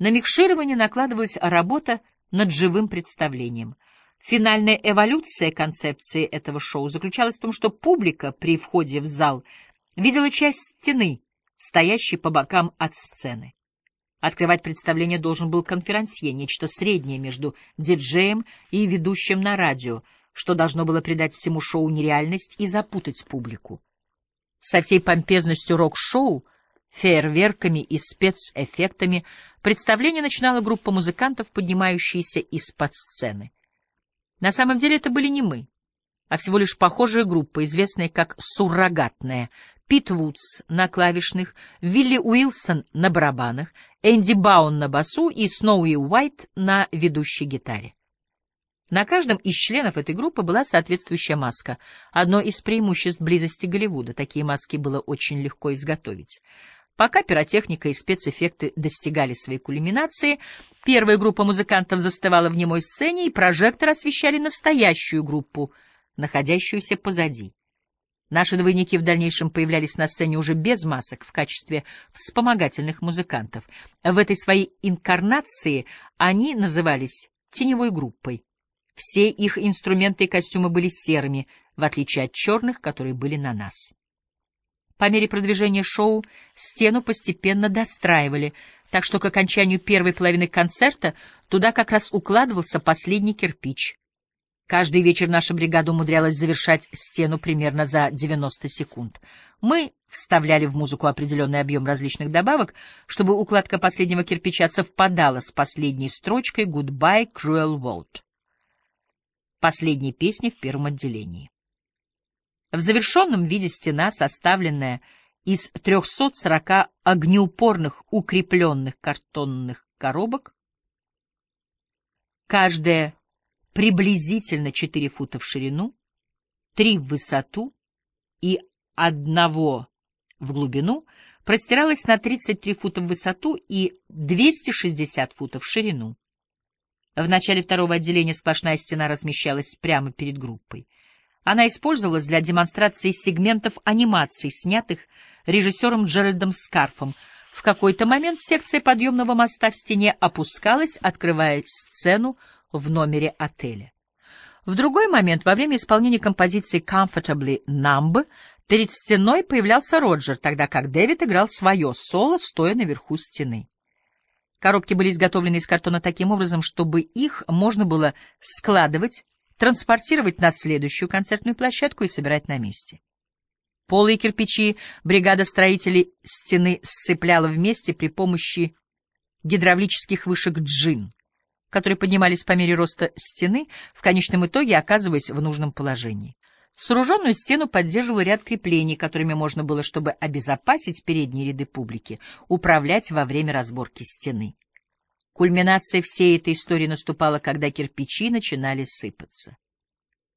На микширование накладывалась работа над живым представлением. Финальная эволюция концепции этого шоу заключалась в том, что публика при входе в зал видела часть стены, стоящей по бокам от сцены. Открывать представление должен был конферансье, нечто среднее между диджеем и ведущим на радио, что должно было придать всему шоу нереальность и запутать публику. Со всей помпезностью рок-шоу, фейерверками и спецэффектами представление начинала группа музыкантов, поднимающаяся из-под сцены. На самом деле это были не мы, а всего лишь похожая группа, известная как «Суррогатная», Пит Вудс на клавишных, Вилли Уилсон на барабанах, Энди Баун на басу и Сноуи Уайт на ведущей гитаре. На каждом из членов этой группы была соответствующая маска, одно из преимуществ близости Голливуда. Такие маски было очень легко изготовить. Пока пиротехника и спецэффекты достигали своей кульминации, первая группа музыкантов застывала в немой сцене, и прожекторы освещали настоящую группу, находящуюся позади. Наши двойники в дальнейшем появлялись на сцене уже без масок в качестве вспомогательных музыкантов. В этой своей инкарнации они назывались теневой группой. Все их инструменты и костюмы были серыми, в отличие от черных, которые были на нас. По мере продвижения шоу стену постепенно достраивали, так что к окончанию первой половины концерта туда как раз укладывался последний кирпич. Каждый вечер наша бригада умудрялась завершать стену примерно за 90 секунд. Мы вставляли в музыку определенный объем различных добавок, чтобы укладка последнего кирпича совпадала с последней строчкой «Goodbye, Cruel World» последней песни в первом отделении. В завершенном виде стена, составленная из 340 огнеупорных укрепленных картонных коробок, каждая приблизительно 4 фута в ширину, 3 в высоту и одного в глубину, простиралась на 33 фута в высоту и 260 футов в ширину. В начале второго отделения сплошная стена размещалась прямо перед группой. Она использовалась для демонстрации сегментов анимаций, снятых режиссером Джеральдом Скарфом. В какой-то момент секция подъемного моста в стене опускалась, открывая сцену в номере отеля. В другой момент, во время исполнения композиции «Comfortably Numb», перед стеной появлялся Роджер, тогда как Дэвид играл свое соло, стоя наверху стены. Коробки были изготовлены из картона таким образом, чтобы их можно было складывать, транспортировать на следующую концертную площадку и собирать на месте. Полые кирпичи бригада строителей стены сцепляла вместе при помощи гидравлических вышек джин которые поднимались по мере роста стены, в конечном итоге оказываясь в нужном положении. Сооруженную стену поддерживал ряд креплений, которыми можно было, чтобы обезопасить передние ряды публики, управлять во время разборки стены. Кульминация всей этой истории наступала, когда кирпичи начинали сыпаться.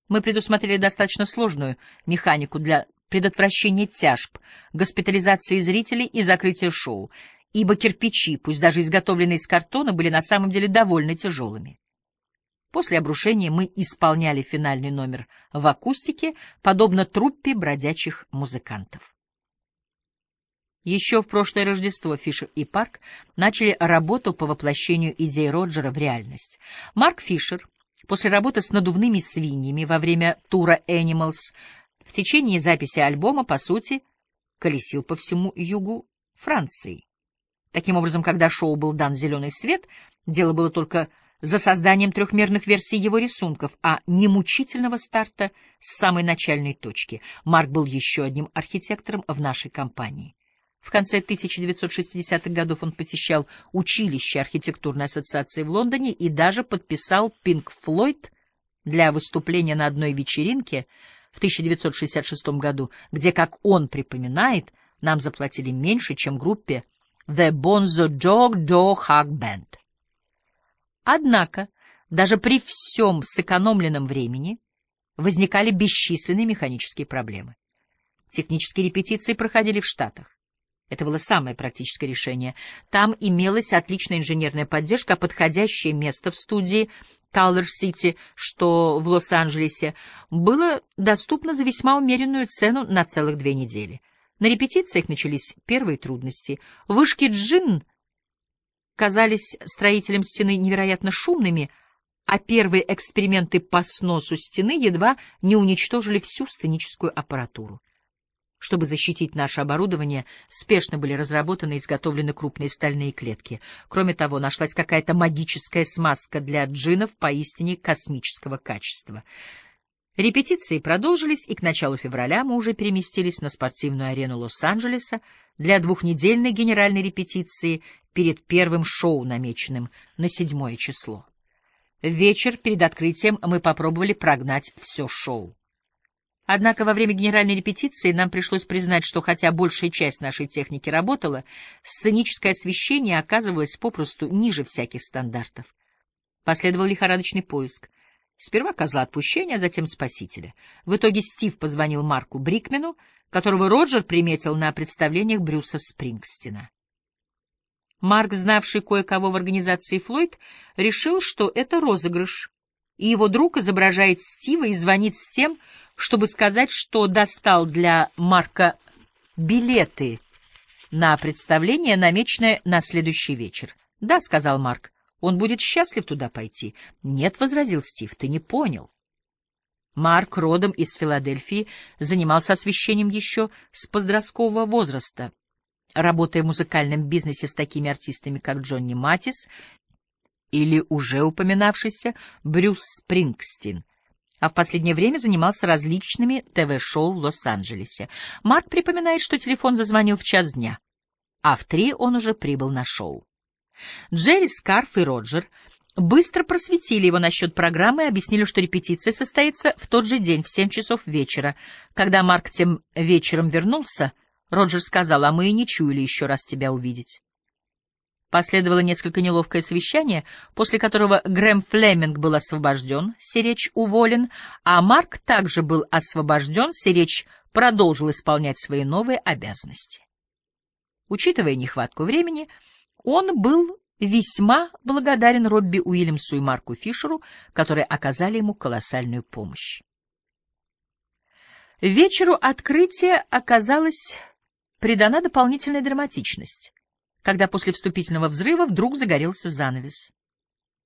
Мы предусмотрели достаточно сложную механику для предотвращения тяжб, госпитализации зрителей и закрытия шоу, ибо кирпичи, пусть даже изготовленные из картона, были на самом деле довольно тяжелыми. После обрушения мы исполняли финальный номер в акустике, подобно труппе бродячих музыкантов. Еще в прошлое Рождество Фишер и Парк начали работу по воплощению идей Роджера в реальность. Марк Фишер после работы с надувными свиньями во время тура Animals в течение записи альбома, по сути, колесил по всему югу Франции. Таким образом, когда шоу был дан зеленый свет, дело было только за созданием трехмерных версий его рисунков, а не мучительного старта с самой начальной точки. Марк был еще одним архитектором в нашей компании. В конце 1960-х годов он посещал училище архитектурной ассоциации в Лондоне и даже подписал Pink Floyd для выступления на одной вечеринке в 1966 году, где, как он припоминает, нам заплатили меньше, чем группе The Bonzo Dog Dog Hug Band. Однако, даже при всем сэкономленном времени возникали бесчисленные механические проблемы. Технические репетиции проходили в Штатах. Это было самое практическое решение. Там имелась отличная инженерная поддержка, подходящее место в студии Таллер-Сити, что в Лос-Анджелесе, было доступно за весьма умеренную цену на целых две недели — на репетициях начались первые трудности. Вышки джин, казались строителям стены невероятно шумными, а первые эксперименты по сносу стены едва не уничтожили всю сценическую аппаратуру. Чтобы защитить наше оборудование, спешно были разработаны и изготовлены крупные стальные клетки. Кроме того, нашлась какая-то магическая смазка для джинов поистине космического качества. Репетиции продолжились, и к началу февраля мы уже переместились на спортивную арену Лос-Анджелеса для двухнедельной генеральной репетиции перед первым шоу, намеченным на седьмое число. Вечер перед открытием мы попробовали прогнать все шоу. Однако во время генеральной репетиции нам пришлось признать, что хотя большая часть нашей техники работала, сценическое освещение оказывалось попросту ниже всяких стандартов. Последовал лихорадочный поиск. Сперва козла отпущения, а затем спасителя. В итоге Стив позвонил Марку Брикмену, которого Роджер приметил на представлениях Брюса Спрингстина. Марк, знавший кое-кого в организации Флойд, решил, что это розыгрыш, и его друг изображает Стива и звонит с тем, чтобы сказать, что достал для Марка билеты на представление, намеченное на следующий вечер. — Да, — сказал Марк, — он будет счастлив туда пойти. — Нет, — возразил Стив, — ты не понял. Марк, родом из Филадельфии, занимался освещением еще с подросткового возраста, работая в музыкальном бизнесе с такими артистами, как Джонни Матис или уже упоминавшийся Брюс Спрингстин — а в последнее время занимался различными ТВ-шоу в Лос-Анджелесе. Марк припоминает, что телефон зазвонил в час дня, а в три он уже прибыл на шоу. Джерри Скарф и Роджер быстро просветили его насчет программы и объяснили, что репетиция состоится в тот же день в семь часов вечера. Когда Марк тем вечером вернулся, Роджер сказал, а мы и не чуяли еще раз тебя увидеть. Последовало несколько неловкое совещание, после которого Грэм Флеминг был освобожден, Серечь уволен, а Марк также был освобожден, Серечь продолжил исполнять свои новые обязанности. Учитывая нехватку времени, он был весьма благодарен Робби Уильямсу и Марку Фишеру, которые оказали ему колоссальную помощь. Вечеру открытия оказалась придана дополнительная драматичность когда после вступительного взрыва вдруг загорелся занавес.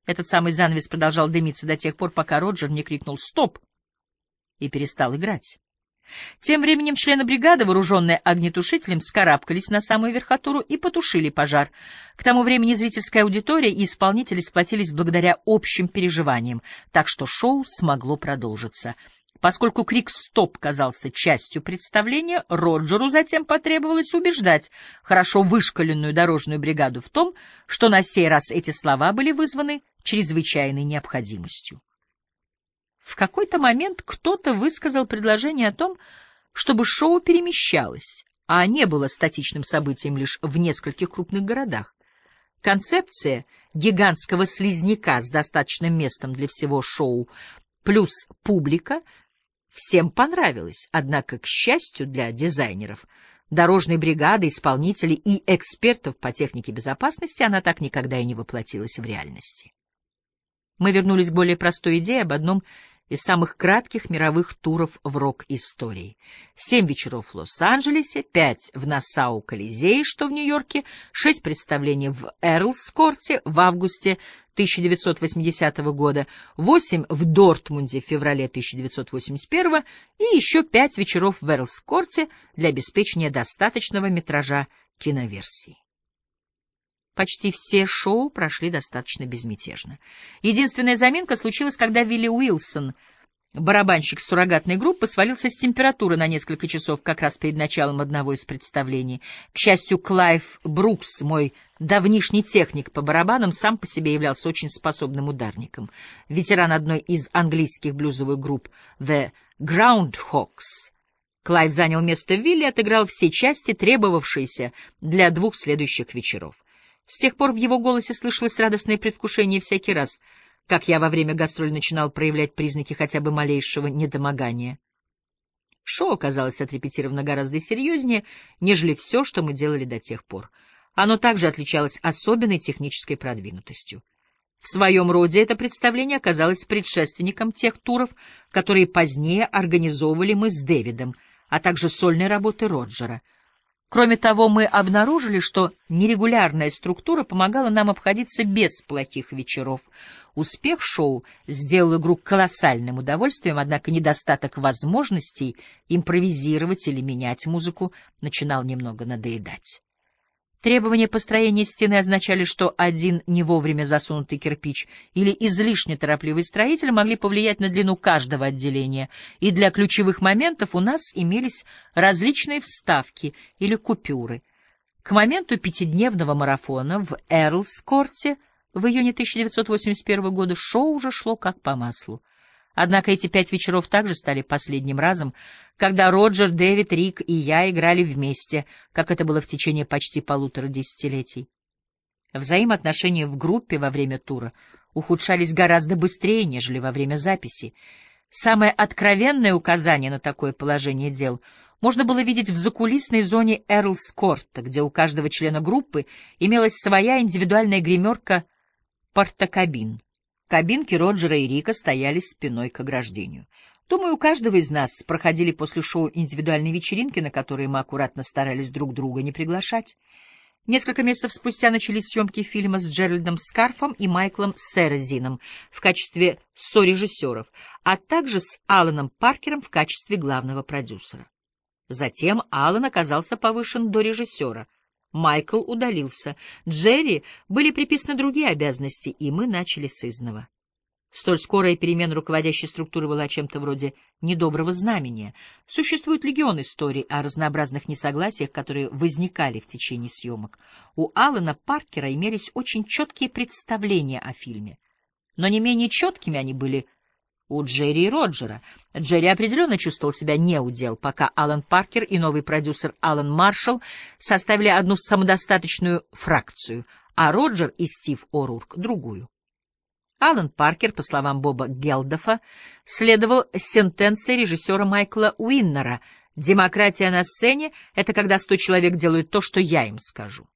Этот самый занавес продолжал дымиться до тех пор, пока Роджер не крикнул «Стоп!» и перестал играть. Тем временем члены бригады, вооруженные огнетушителем, скарабкались на самую верхотуру и потушили пожар. К тому времени зрительская аудитория и исполнители сплотились благодаря общим переживаниям, так что шоу смогло продолжиться — Поскольку крик «Стоп!» казался частью представления, Роджеру затем потребовалось убеждать хорошо вышкаленную дорожную бригаду в том, что на сей раз эти слова были вызваны чрезвычайной необходимостью. В какой-то момент кто-то высказал предложение о том, чтобы шоу перемещалось, а не было статичным событием лишь в нескольких крупных городах. Концепция гигантского слизняка с достаточным местом для всего шоу плюс публика — всем понравилось, однако, к счастью для дизайнеров, дорожной бригады, исполнителей и экспертов по технике безопасности, она так никогда и не воплотилась в реальности. Мы вернулись к более простой идее об одном из самых кратких мировых туров в рок-истории. Семь вечеров в Лос-Анджелесе, пять в Нассау-Колизее, что в Нью-Йорке, шесть представлений в Эрлс-Корте в августе 1980 года, восемь в Дортмунде в феврале 1981 и еще пять вечеров в Эрлс-Корте для обеспечения достаточного метража киноверсии. Почти все шоу прошли достаточно безмятежно. Единственная заминка случилась, когда Вилли Уилсон, барабанщик суррогатной группы, свалился с температуры на несколько часов как раз перед началом одного из представлений. К счастью, Клайв Брукс, мой давнишний техник по барабанам, сам по себе являлся очень способным ударником. Ветеран одной из английских блюзовых групп The Groundhogs — Клайв занял место Вилли и отыграл все части, требовавшиеся для двух следующих вечеров. С тех пор в его голосе слышалось радостное предвкушение всякий раз, как я во время гастролей начинал проявлять признаки хотя бы малейшего недомогания. Шоу оказалось отрепетировано гораздо серьезнее, нежели все, что мы делали до тех пор. Оно также отличалось особенной технической продвинутостью. В своем роде это представление оказалось предшественником тех туров, которые позднее организовывали мы с Дэвидом, а также сольной работы Роджера — Кроме того, мы обнаружили, что нерегулярная структура помогала нам обходиться без плохих вечеров. Успех шоу сделал игру колоссальным удовольствием, однако недостаток возможностей импровизировать или менять музыку начинал немного надоедать. Требования построения стены означали, что один не вовремя засунутый кирпич или излишне торопливый строитель могли повлиять на длину каждого отделения, и для ключевых моментов у нас имелись различные вставки или купюры. К моменту пятидневного марафона в Эрлскорте в июне 1981 года шоу уже шло как по маслу. Однако эти пять вечеров также стали последним разом, когда Роджер, Дэвид, Рик и я играли вместе, как это было в течение почти полутора десятилетий. Взаимоотношения в группе во время тура ухудшались гораздо быстрее, нежели во время записи. Самое откровенное указание на такое положение дел можно было видеть в закулисной зоне Эрлскорта, где у каждого члена группы имелась своя индивидуальная гримерка «Портокабин». Кабинки Роджера и Рика стояли спиной к ограждению. Думаю, у каждого из нас проходили после шоу индивидуальные вечеринки, на которые мы аккуратно старались друг друга не приглашать. Несколько месяцев спустя начались съемки фильма с Джеральдом Скарфом и Майклом Серезином в качестве сорежиссеров, а также с Аланом Паркером в качестве главного продюсера. Затем Алан оказался повышен до режиссера — Майкл удалился. Джерри были приписаны другие обязанности, и мы начали с изного. Столь скорая перемена руководящей структуры была чем-то вроде недоброго знамения. Существует легион историй о разнообразных несогласиях, которые возникали в течение съемок. У Алана Паркера имелись очень четкие представления о фильме. Но не менее четкими они были у Джерри и Роджера. Джерри определенно чувствовал себя неудел, пока Алан Паркер и новый продюсер Алан Маршалл составили одну самодостаточную фракцию, а Роджер и Стив О'Рурк — другую. Алан Паркер, по словам Боба Гелдофа, следовал сентенции режиссера Майкла Уиннера «Демократия на сцене — это когда сто человек делают то, что я им скажу».